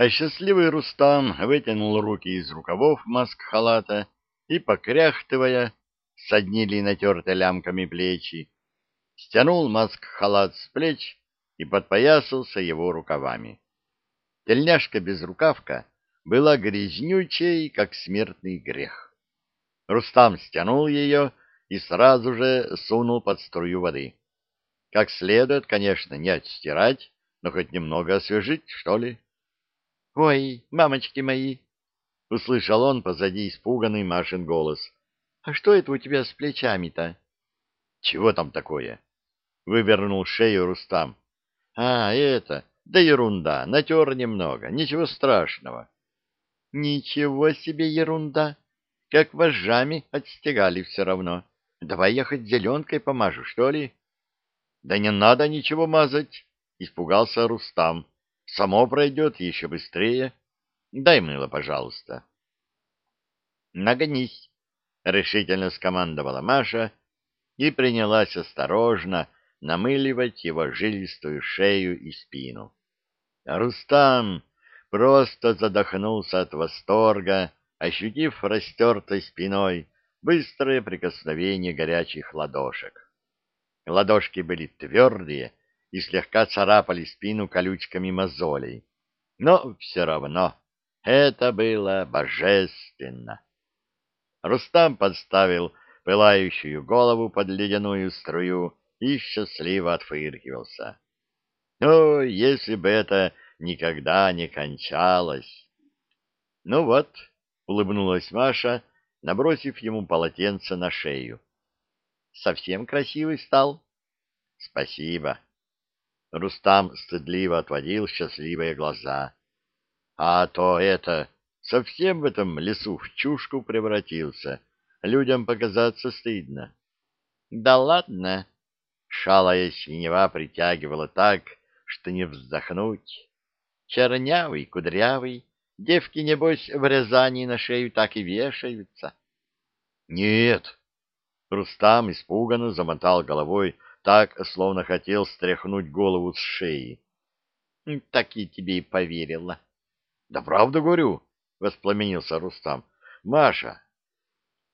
А счастливый Рустам вытянул руки из рукавов маск-халата и, покряхтывая, соднили натерты лямками плечи, стянул маск-халат с плеч и подпоясался его рукавами. Тельняшка-безрукавка была грязнючей, как смертный грех. Рустам стянул ее и сразу же сунул под струю воды. Как следует, конечно, не отстирать, но хоть немного освежить, что ли. — Ой, мамочки мои! — услышал он позади испуганный Машин голос. — А что это у тебя с плечами-то? — Чего там такое? — вывернул шею Рустам. — А, это... Да ерунда, натер немного, ничего страшного. — Ничего себе ерунда! Как вожжами отстегали все равно. Давай я хоть зеленкой помажу, что ли? — Да не надо ничего мазать, — испугался Рустам. — Само пройдет еще быстрее. Дай мыло, пожалуйста. — Нагнись, — решительно скомандовала Маша и принялась осторожно намыливать его жилистую шею и спину. Рустам просто задохнулся от восторга, ощутив растертой спиной быстрое прикосновение горячих ладошек. Ладошки были твердые и слегка царапали спину колючками мозолей. Но все равно это было божественно. Рустам подставил пылающую голову под ледяную струю и счастливо отфыркивался. О, если бы это никогда не кончалось! Ну вот, улыбнулась Маша, набросив ему полотенце на шею. Совсем красивый стал. Спасибо. Рустам стыдливо отводил счастливые глаза. А то это совсем в этом лесу в чушку превратился. Людям показаться стыдно. Да ладно. Шалая синева притягивала так, что не вздохнуть. Чернявый, кудрявый, девки, небось, в Рязани на шею так и вешаются. Нет. Рустам испуганно замотал головой, так, словно хотел стряхнуть голову с шеи. Так и тебе и поверила. Да правду говорю, воспламенился Рустам. Маша.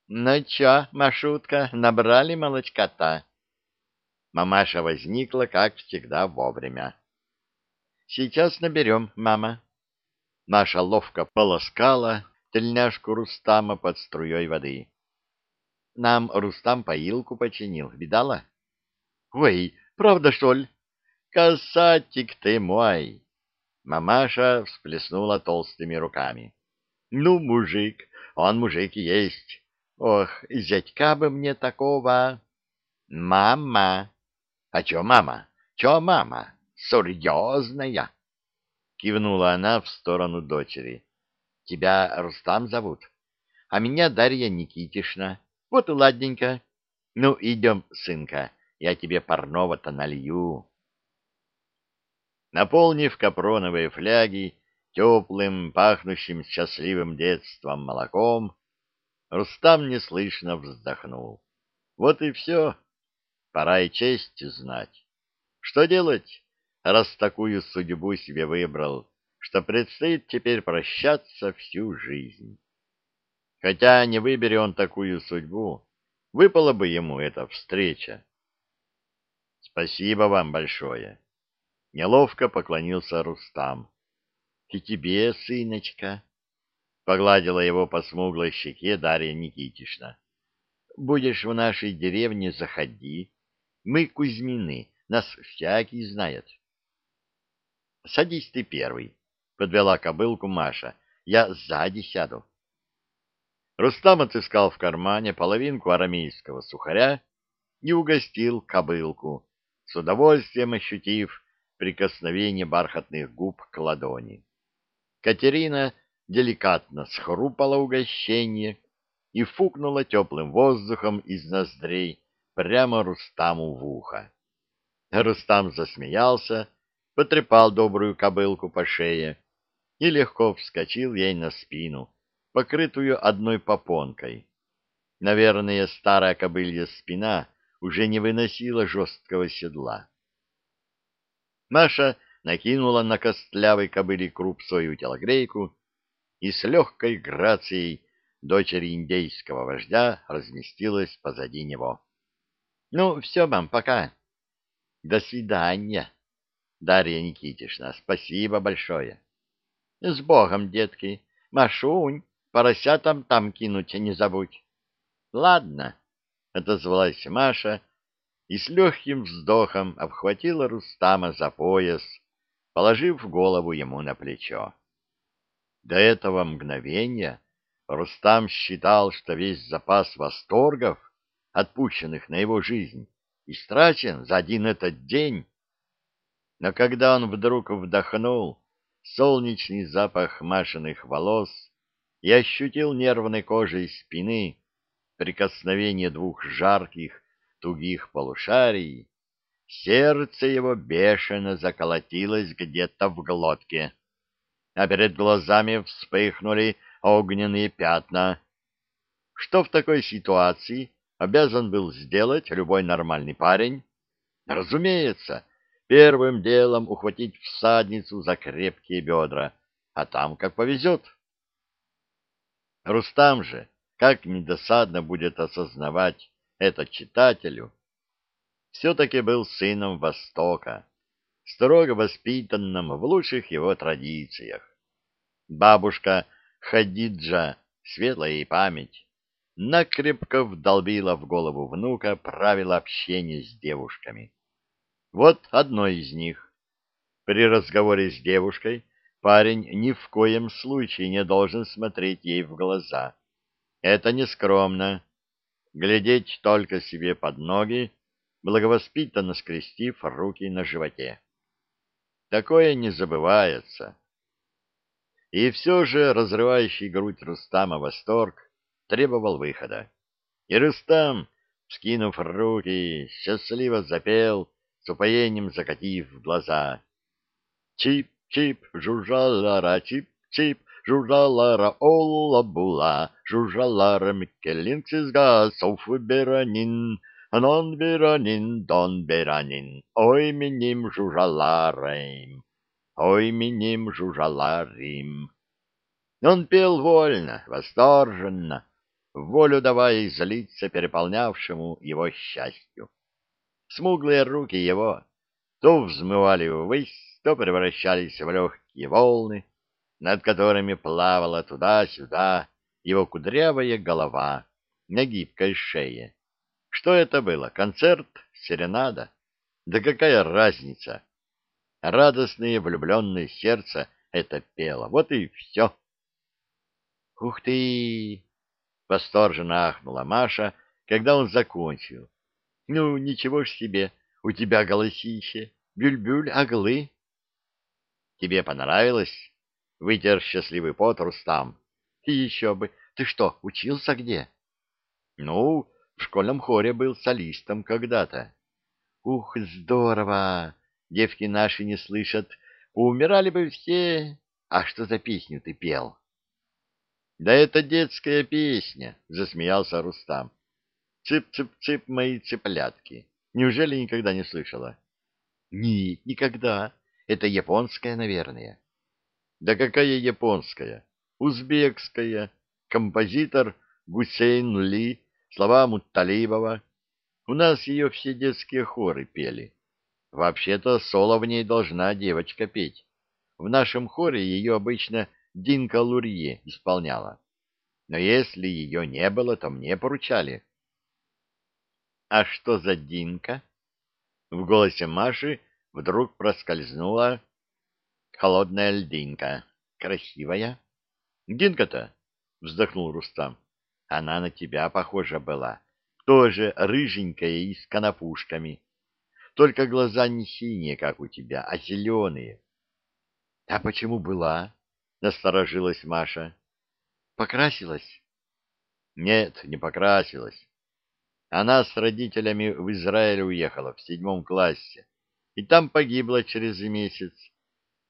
Ну чё, Машутка, набрали молочка-то? Мамаша возникла, как всегда, вовремя. Сейчас наберем, мама. Наша ловко полоскала тельняшку Рустама под струей воды. Нам Рустам поилку починил, видала? Ой, правда, что ли? Касатик ты мой! Мамаша всплеснула толстыми руками. Ну, мужик, он мужик есть. Ох, зятька бы мне такого. Мама! А чё мама? Чё мама? серьезная, — кивнула она в сторону дочери. — Тебя Рустам зовут, а меня Дарья Никитишна. Вот и ладненько. Ну, идем, сынка, я тебе парного-то налью. Наполнив капроновые фляги теплым, пахнущим счастливым детством молоком, Рустам неслышно вздохнул. Вот и все. Пора и честь знать. Что делать? раз такую судьбу себе выбрал, что предстоит теперь прощаться всю жизнь. Хотя не выбери он такую судьбу, выпала бы ему эта встреча. Спасибо вам большое. Неловко поклонился Рустам. И тебе, сыночка, погладила его по смуглой щеке Дарья Никитишна. Будешь в нашей деревне, заходи. Мы Кузьмины, нас всякий знает. Садись ты первый, — подвела кобылку Маша. Я сзади сяду. Рустам отыскал в кармане половинку арамейского сухаря и угостил кобылку, с удовольствием ощутив прикосновение бархатных губ к ладони. Катерина деликатно схрупала угощение и фукнула теплым воздухом из ноздрей прямо Рустаму в ухо. Рустам засмеялся, потрепал добрую кобылку по шее и легко вскочил ей на спину, покрытую одной попонкой. Наверное, старая кобылья спина уже не выносила жесткого седла. Маша накинула на костлявый кобыле круп свою телогрейку и с легкой грацией дочери индейского вождя разместилась позади него. — Ну, все, мам, пока. — До свидания, Дарья Никитична, спасибо большое. — С Богом, детки. Машунь, поросятам там кинуть не забудь. — Ладно, — отозвалась Маша и с легким вздохом обхватила Рустама за пояс, положив голову ему на плечо. До этого мгновения Рустам считал, что весь запас восторгов, отпущенных на его жизнь, истрачен за один этот день. Но когда он вдруг вдохнул солнечный запах машиных волос и ощутил нервной кожей спины прикосновение двух жарких, тугих полушарий, сердце его бешено заколотилось где-то в глотке, а перед глазами вспыхнули огненные пятна. Что в такой ситуации обязан был сделать любой нормальный парень? Разумеется, первым делом ухватить всадницу за крепкие бедра, а там как повезет. Рустам же, как недосадно будет осознавать это читателю, все-таки был сыном Востока, строго воспитанным в лучших его традициях. Бабушка Хадиджа, светлая ей память, накрепко вдолбила в голову внука правила общения с девушками. Вот одно из них. При разговоре с девушкой парень ни в коем случае не должен смотреть ей в глаза. Это нескромно. Глядеть только себе под ноги, благовоспитанно скрестив руки на животе. Такое не забывается. И все же разрывающий грудь Рустама восторг требовал выхода. И Рустам, скинув руки, счастливо запел, с упоением закатив глаза. Чип-чип, жужжалара, чип-чип, жужжалара, олла-була, жужжалара, микелинцизга, софу-беранин, анон беранин, дон беранин, ой миним жужжаларем. Ой, миним жужаларим. Он пел вольно, восторженно, волю давая излиться переполнявшему его счастью. Смуглые руки его то взмывали ввысь, то превращались в легкие волны, над которыми плавала туда-сюда его кудрявая голова на гибкой шее. Что это было? Концерт? Серенада? Да какая разница? радостное влюбленное сердце это пело. Вот и все. «Ух ты!» — восторженно ахнула Маша, когда он закончил. «Ну, ничего ж себе, у тебя голосище, бюль-бюль, оглы». «Тебе понравилось?» — вытер счастливый пот Рустам. «И еще бы! Ты что, учился где?» «Ну, в школьном хоре был солистом когда-то». «Ух, здорово! девки наши не слышат, умирали бы все. А что за песню ты пел? — Да это детская песня, — засмеялся Рустам. Цып-цып-цып мои цыплятки. Неужели никогда не слышала? — Нет, никогда. Это японская, наверное. — Да какая японская? Узбекская. Композитор Гусейн Ли, слова Мутталибова. У нас ее все детские хоры пели. Вообще-то соло в ней должна девочка петь. В нашем хоре ее обычно Динка Лурье исполняла. Но если ее не было, то мне поручали. — А что за Динка? В голосе Маши вдруг проскользнула холодная льдинка. Красивая. — Динка-то? — вздохнул Рустам. — Она на тебя похожа была. Тоже рыженькая и с конопушками. Только глаза не синие, как у тебя, а зеленые. — А почему была? — насторожилась Маша. — Покрасилась? — Нет, не покрасилась. Она с родителями в Израиль уехала в седьмом классе, и там погибла через месяц.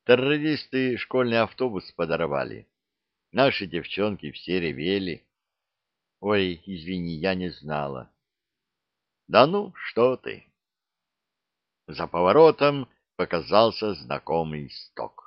Террористы школьный автобус подорвали. Наши девчонки все ревели. Ой, извини, я не знала. Да ну, что ты. За поворотом показался знакомый сток.